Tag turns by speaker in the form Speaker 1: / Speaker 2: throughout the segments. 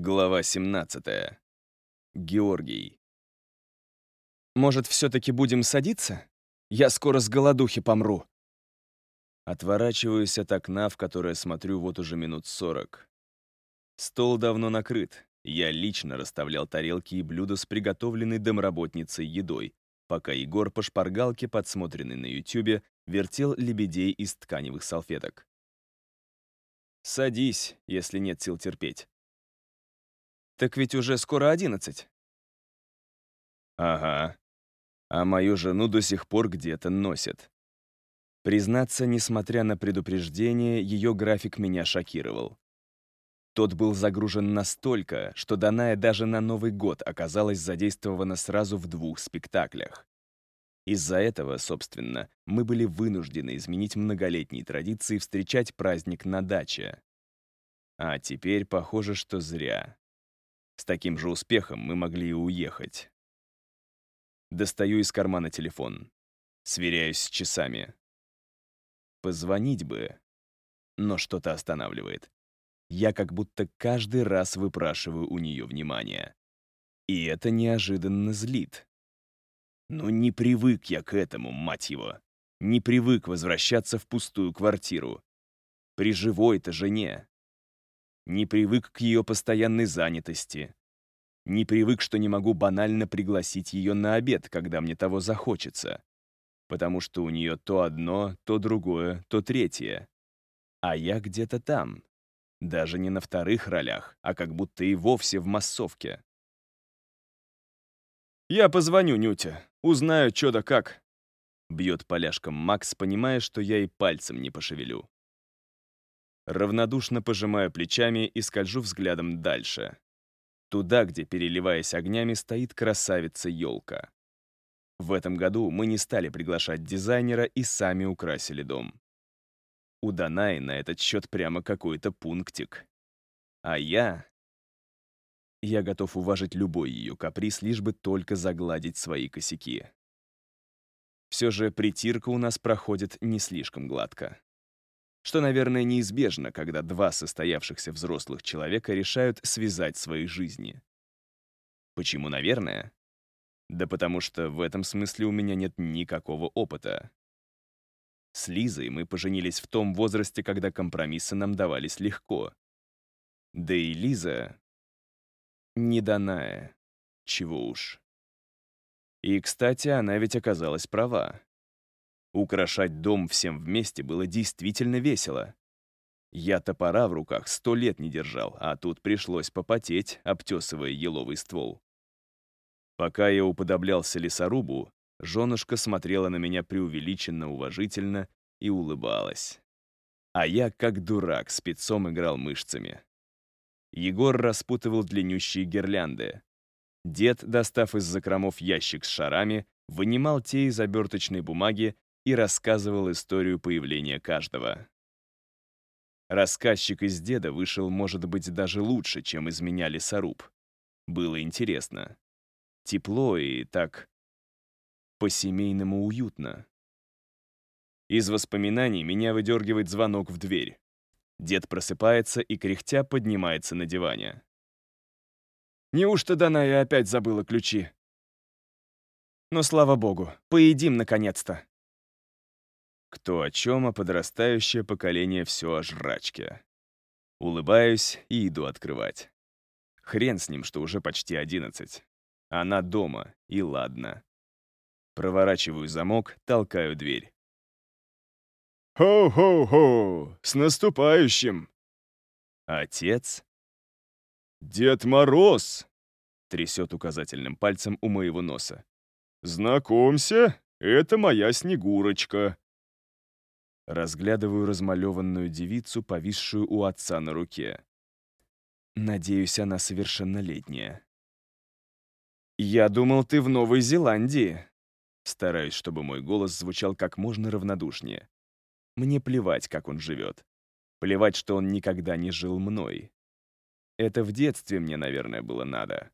Speaker 1: Глава 17. Георгий. «Может, все-таки будем садиться? Я скоро с голодухи помру». Отворачиваюсь от окна, в которое смотрю вот уже минут сорок. Стол давно накрыт. Я лично расставлял тарелки и блюда с приготовленной домработницей едой, пока Егор по шпаргалке, подсмотренной на Ютубе, вертел лебедей из тканевых салфеток. «Садись, если нет сил терпеть». Так ведь уже скоро одиннадцать. Ага. А мою жену до сих пор где-то носят. Признаться, несмотря на предупреждение, ее график меня шокировал. Тот был загружен настолько, что Даная даже на Новый год оказалась задействована сразу в двух спектаклях. Из-за этого, собственно, мы были вынуждены изменить многолетние традиции встречать праздник на даче. А теперь похоже, что зря. С таким же успехом мы могли и уехать. Достаю из кармана телефон. Сверяюсь с часами. Позвонить бы, но что-то останавливает. Я как будто каждый раз выпрашиваю у нее внимание. И это неожиданно злит. Ну не привык я к этому, мать его. Не привык возвращаться в пустую квартиру. При живой-то жене не привык к ее постоянной занятости, не привык, что не могу банально пригласить ее на обед, когда мне того захочется, потому что у нее то одно, то другое, то третье. А я где-то там, даже не на вторых ролях, а как будто и вовсе в массовке. «Я позвоню Нюте, узнаю, что да как», — бьет поляшком Макс, понимая, что я и пальцем не пошевелю. Равнодушно пожимаю плечами и скольжу взглядом дальше. Туда, где, переливаясь огнями, стоит красавица-елка. В этом году мы не стали приглашать дизайнера и сами украсили дом. У Данаи на этот счет прямо какой-то пунктик. А я... Я готов уважить любой ее каприз, лишь бы только загладить свои косяки. Все же притирка у нас проходит не слишком гладко что, наверное, неизбежно, когда два состоявшихся взрослых человека решают связать свои жизни. Почему, наверное? Да потому что в этом смысле у меня нет никакого опыта. С Лизой мы поженились в том возрасте, когда компромиссы нам давались легко. Да и Лиза не данная, чего уж. И, кстати, она ведь оказалась права. Украшать дом всем вместе было действительно весело. Я топора в руках сто лет не держал, а тут пришлось попотеть, обтесывая еловый ствол. Пока я уподоблялся лесорубу, женушка смотрела на меня преувеличенно уважительно и улыбалась. А я, как дурак, спецом играл мышцами. Егор распутывал длиннющие гирлянды. Дед, достав из закромов ящик с шарами, вынимал те из оберточной бумаги и рассказывал историю появления каждого. Рассказчик из деда вышел, может быть, даже лучше, чем из меня лесоруб. Было интересно. Тепло и так по-семейному уютно. Из воспоминаний меня выдергивает звонок в дверь. Дед просыпается и, кряхтя, поднимается на диване. «Неужто Даная опять забыла ключи?» «Но, слава богу, поедим наконец-то!» Кто о чем, а подрастающее поколение все о жрачке. Улыбаюсь и иду открывать. Хрен с ним, что уже почти одиннадцать. Она дома, и ладно. Проворачиваю замок, толкаю дверь. «Хо-хо-хо! С наступающим!» «Отец?» «Дед Мороз!» — трясет указательным пальцем у моего носа. «Знакомься, это моя Снегурочка. Разглядываю размалеванную девицу, повисшую у отца на руке. Надеюсь, она совершеннолетняя. «Я думал, ты в Новой Зеландии!» Стараюсь, чтобы мой голос звучал как можно равнодушнее. Мне плевать, как он живет. Плевать, что он никогда не жил мной. Это в детстве мне, наверное, было надо.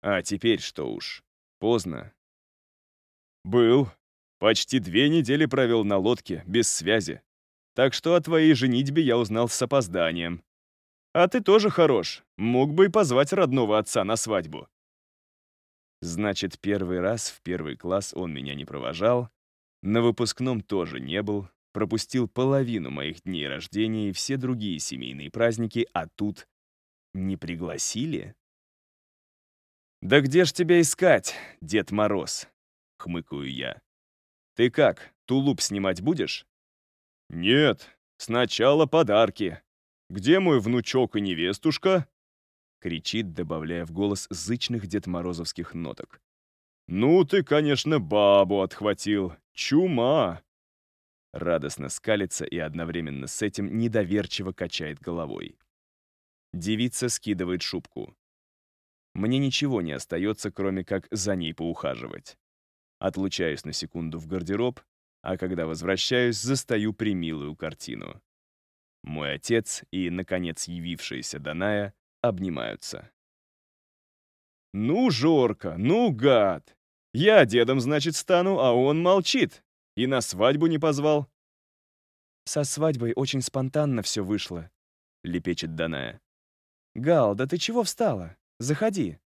Speaker 1: А теперь что уж, поздно. «Был», Почти две недели провел на лодке, без связи. Так что о твоей женитьбе я узнал с опозданием. А ты тоже хорош. Мог бы и позвать родного отца на свадьбу. Значит, первый раз в первый класс он меня не провожал, на выпускном тоже не был, пропустил половину моих дней рождения и все другие семейные праздники, а тут не пригласили? «Да где ж тебя искать, Дед Мороз?» — хмыкаю я. «Ты как, тулуп снимать будешь?» «Нет, сначала подарки. Где мой внучок и невестушка?» кричит, добавляя в голос зычных Дед Морозовских ноток. «Ну ты, конечно, бабу отхватил. Чума!» Радостно скалится и одновременно с этим недоверчиво качает головой. Девица скидывает шубку. Мне ничего не остается, кроме как за ней поухаживать. Отлучаюсь на секунду в гардероб, а когда возвращаюсь, застаю примилую картину. Мой отец и, наконец, явившаяся Даная обнимаются. «Ну, Жорка, ну, гад! Я дедом, значит, стану, а он молчит. И на свадьбу не позвал».
Speaker 2: «Со свадьбой очень спонтанно все вышло», — лепечет Даная. «Гал, да ты чего встала? Заходи.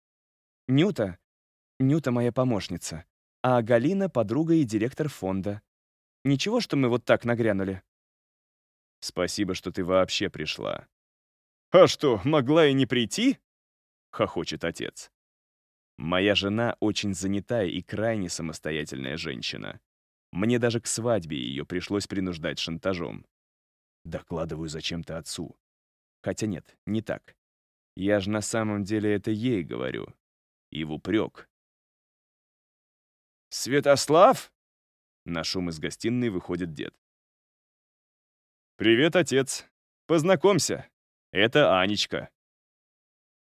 Speaker 2: Нюта. Нюта моя помощница. А Галина — подруга и директор фонда. Ничего, что мы вот так нагрянули?»
Speaker 1: «Спасибо, что ты вообще пришла», «А что, могла и не прийти?» — хохочет отец. «Моя жена очень занятая и крайне самостоятельная женщина. Мне даже к свадьбе ее пришлось принуждать шантажом. Докладываю зачем-то отцу. Хотя нет, не так. Я же на самом деле это ей говорю. И в упрек. «Святослав?» На шум из гостиной выходит дед. «Привет, отец. Познакомься. Это Анечка».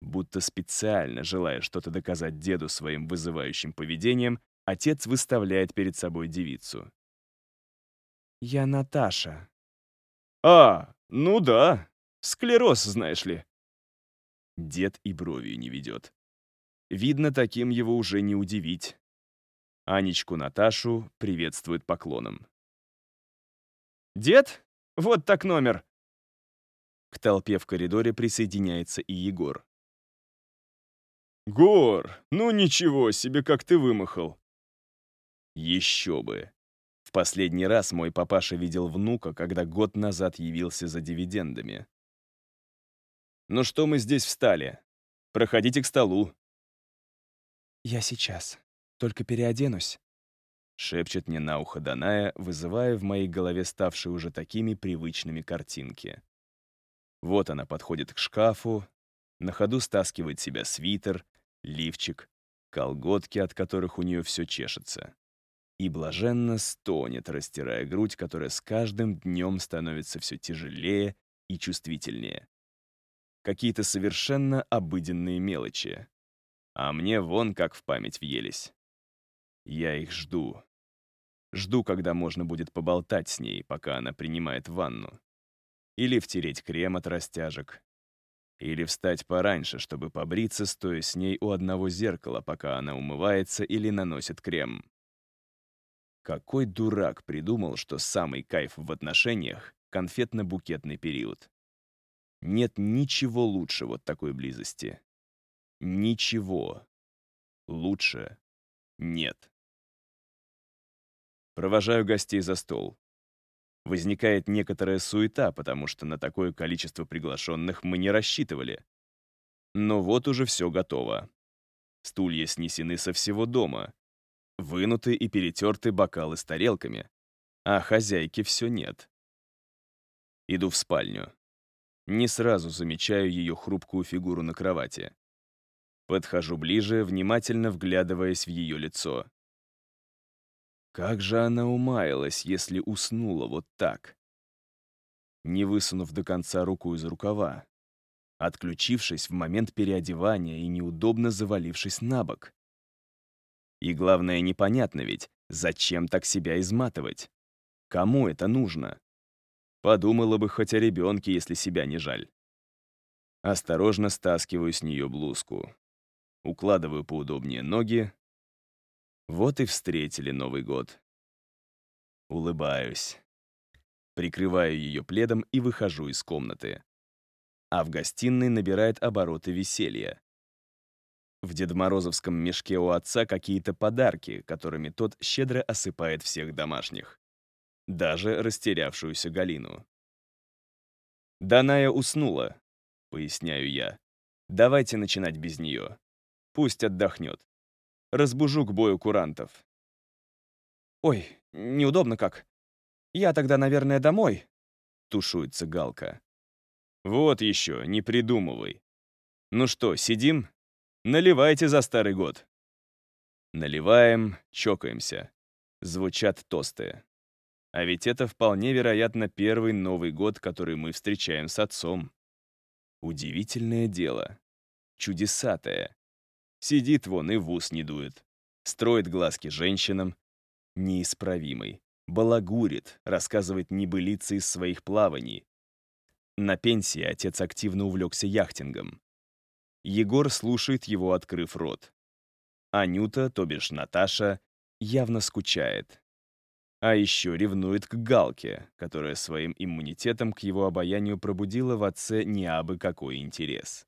Speaker 1: Будто специально желая что-то доказать деду своим вызывающим поведением, отец выставляет перед собой девицу.
Speaker 2: «Я Наташа».
Speaker 1: «А, ну да, склероз, знаешь ли». Дед и бровью не ведет. Видно, таким его уже не удивить. Анечку Наташу приветствует поклоном. «Дед? Вот так номер. К толпе в коридоре присоединяется и Егор. «Гор, ну ничего себе, как ты вымахал!» Еще бы. В последний раз мой папаша видел внука, когда год назад явился за дивидендами. «Ну что мы здесь встали? Проходите к столу».
Speaker 2: «Я сейчас. Только переоденусь», — шепчет мне на ухо Даная, вызывая в моей голове ставшие уже такими привычными картинки.
Speaker 1: Вот она подходит к шкафу, на ходу стаскивает себя свитер, лифчик, колготки, от которых у нее все чешется. И блаженно стонет, растирая грудь, которая с каждым днем становится все тяжелее и чувствительнее. Какие-то совершенно обыденные мелочи. А мне вон как в память въелись. Я их жду. Жду, когда можно будет поболтать с ней, пока она принимает ванну. Или втереть крем от растяжек. Или встать пораньше, чтобы побриться, стоя с ней у одного зеркала, пока она умывается или наносит крем. Какой дурак придумал, что самый кайф в отношениях — конфетно-букетный период. Нет ничего лучше вот такой близости. Ничего. Лучше нет. Провожаю гостей за стол. Возникает некоторая суета, потому что на такое количество приглашенных мы не рассчитывали. Но вот уже все готово. Стулья снесены со всего дома. Вынуты и перетерты бокалы с тарелками. А хозяйки все нет. Иду в спальню. Не сразу замечаю ее хрупкую фигуру на кровати. Подхожу ближе, внимательно вглядываясь в ее лицо. Как же она умаялась, если уснула вот так? Не высунув до конца руку из рукава, отключившись в момент переодевания и неудобно завалившись на бок. И главное, непонятно ведь, зачем так себя изматывать? Кому это нужно? Подумала бы хоть о ребенке, если себя не жаль. Осторожно стаскиваю с нее блузку. Укладываю поудобнее ноги, вот и встретили Новый год. Улыбаюсь. Прикрываю ее пледом и выхожу из комнаты. а в гостиной набирает обороты веселья. В Дедморозовском мешке у отца какие-то подарки, которыми тот щедро осыпает всех домашних. Даже растерявшуюся Галину. «Даная уснула», — поясняю я. «Давайте начинать без нее. Пусть отдохнет. Разбужу к бою курантов».
Speaker 2: «Ой, неудобно как. Я тогда, наверное, домой», —
Speaker 1: тушуется Галка. «Вот еще, не придумывай. Ну что, сидим? Наливайте за старый год». Наливаем, чокаемся. Звучат тосты. А ведь это вполне вероятно первый Новый год, который мы встречаем с отцом. Удивительное дело. Чудесатое. Сидит вон и в ус не дует. Строит глазки женщинам. Неисправимый. Балагурит, рассказывает небылицы из своих плаваний. На пенсии отец активно увлекся яхтингом. Егор слушает его, открыв рот. Анюта, то бишь Наташа, явно скучает. А еще ревнует к Галке, которая своим иммунитетом к его обаянию пробудила в отце не абы какой интерес.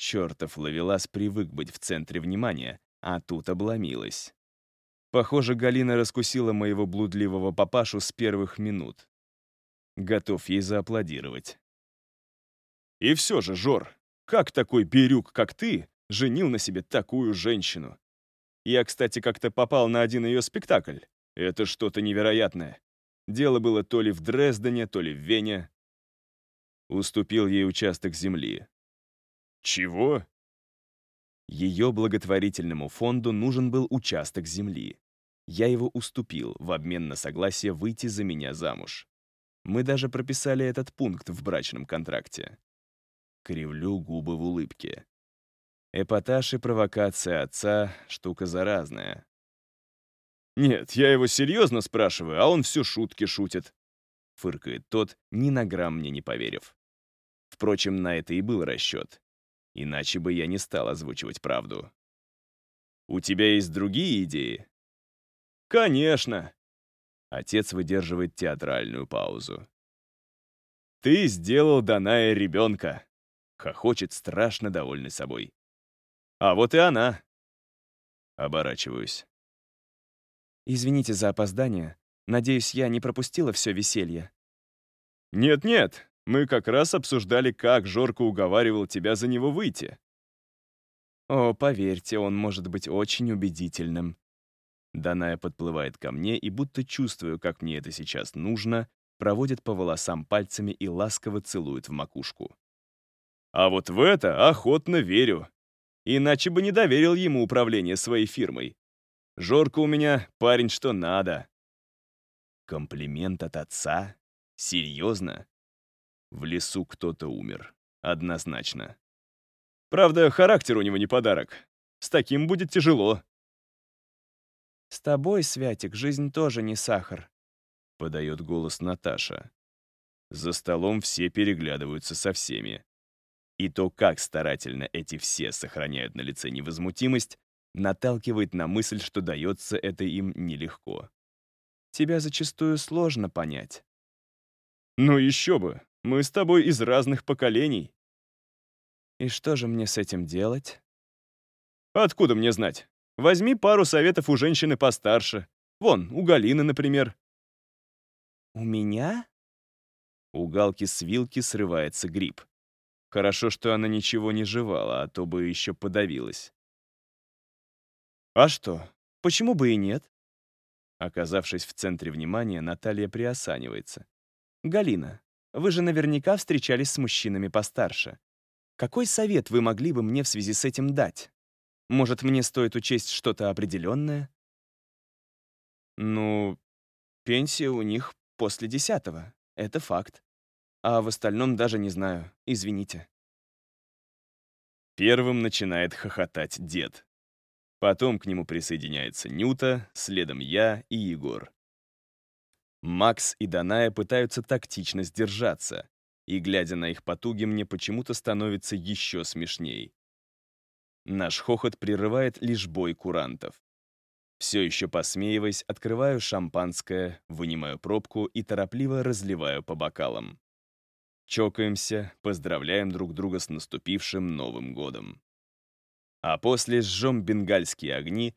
Speaker 1: Чертов Лавелас привык быть в центре внимания, а тут обломилась. Похоже, Галина раскусила моего блудливого папашу с первых минут. Готов ей зааплодировать. И все же, Жор, как такой берюк, как ты, женил на себе такую женщину? Я, кстати, как-то попал на один ее спектакль. Это что-то невероятное. Дело было то ли в Дрездене, то ли в Вене. Уступил ей участок земли. Чего? Ее благотворительному фонду нужен был участок земли. Я его уступил в обмен на согласие выйти за меня замуж. Мы даже прописали этот пункт в брачном контракте. Кривлю губы в улыбке. Эпатаж и провокация отца — штука заразная. «Нет, я его серьезно спрашиваю, а он все шутки шутит», — фыркает тот, ни на грамм мне не поверив. Впрочем, на это и был расчет. Иначе бы я не стал озвучивать правду. «У тебя есть другие идеи?» «Конечно!» Отец выдерживает театральную паузу. «Ты сделал Даная ребенка!» Хохочет, страшно довольный собой. «А вот и она!» Оборачиваюсь.
Speaker 2: Извините за опоздание. Надеюсь, я не пропустила все веселье.
Speaker 1: Нет-нет, мы как раз обсуждали, как Жорко уговаривал тебя за него выйти.
Speaker 2: О, поверьте, он может быть очень убедительным.
Speaker 1: Даная подплывает ко мне и, будто чувствую, как мне это сейчас нужно, проводит по волосам пальцами и ласково целует в макушку. А вот в это охотно верю. Иначе бы не доверил ему управление своей фирмой. Жорка у меня парень что надо. Комплимент от отца? Серьезно? В лесу кто-то умер. Однозначно. Правда, характер у него не подарок. С таким будет тяжело.
Speaker 2: «С тобой, Святик, жизнь тоже не сахар», —
Speaker 1: подает голос Наташа. За столом все переглядываются со всеми. И то, как старательно эти все сохраняют на лице невозмутимость, наталкивает на мысль, что дается это им нелегко.
Speaker 2: Тебя зачастую сложно понять.
Speaker 1: Ну еще бы, мы с тобой из разных поколений.
Speaker 2: И что же мне с этим делать?
Speaker 1: Откуда мне знать? Возьми пару советов у женщины постарше. Вон, у Галины, например.
Speaker 2: У меня?
Speaker 1: У Галки с вилки срывается гриб. Хорошо, что она ничего не жевала, а то бы еще подавилась.
Speaker 2: А что, почему бы и нет?
Speaker 1: Оказавшись в центре внимания, Наталья приосанивается.
Speaker 2: «Галина, вы же наверняка встречались с мужчинами постарше. Какой совет вы могли бы мне в связи с этим дать? Может, мне стоит учесть что-то определенное?»
Speaker 1: «Ну,
Speaker 2: пенсия у них после десятого. Это факт. А в остальном даже не знаю. Извините».
Speaker 1: Первым начинает хохотать дед. Потом к нему присоединяется Нюта, следом я и Егор. Макс и Даная пытаются тактично сдержаться, и, глядя на их потуги, мне почему-то становится еще смешней. Наш хохот прерывает лишь бой курантов. Все еще посмеиваясь, открываю шампанское, вынимаю пробку и торопливо разливаю по бокалам. чокаемся, поздравляем друг друга с наступившим Новым годом. А после сжем бенгальские огни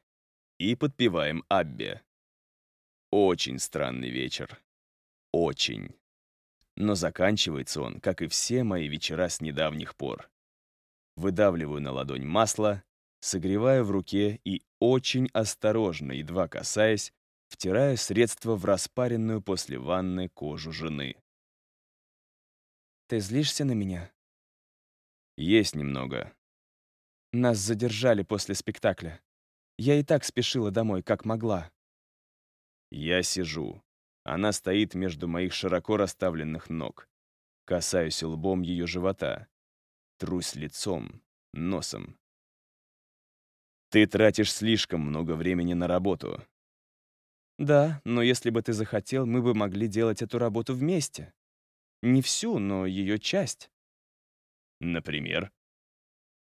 Speaker 1: и подпеваем Аббе. Очень странный вечер. Очень. Но заканчивается он, как и все мои вечера с недавних пор. Выдавливаю на ладонь масло, согреваю в руке и очень осторожно, едва касаясь, втираю средство в распаренную после ванны кожу жены.
Speaker 2: «Ты злишься на меня?»
Speaker 1: «Есть немного».
Speaker 2: «Нас задержали после спектакля. Я и так спешила домой, как могла».
Speaker 1: Я сижу. Она стоит между моих широко расставленных ног. Касаюсь лбом ее живота. Трусь лицом, носом. Ты тратишь слишком много времени на работу.
Speaker 2: Да, но если бы ты захотел, мы бы могли делать эту работу вместе. Не всю, но ее часть.
Speaker 1: Например?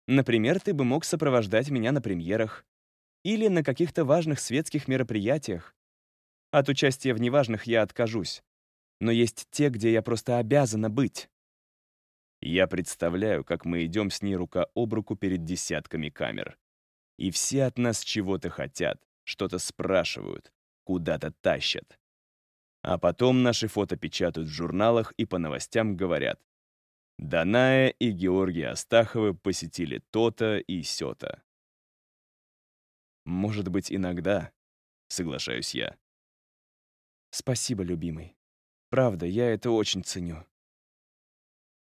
Speaker 2: Например, ты бы мог сопровождать меня на премьерах или на каких-то важных светских мероприятиях. От участия в неважных я откажусь. Но есть те, где я просто обязана быть.
Speaker 1: Я представляю, как мы идем с ней рука об руку перед десятками камер. И все от нас чего-то хотят, что-то спрашивают, куда-то тащат. А потом наши фото печатают в журналах и по новостям говорят. Даная и Георгий Астаховы посетили то-то и сё-то. Может быть, иногда, соглашаюсь я.
Speaker 2: Спасибо, любимый. Правда, я это очень ценю.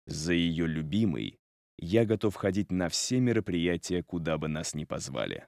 Speaker 1: За ее любимый я готов ходить на все мероприятия, куда бы нас ни позвали.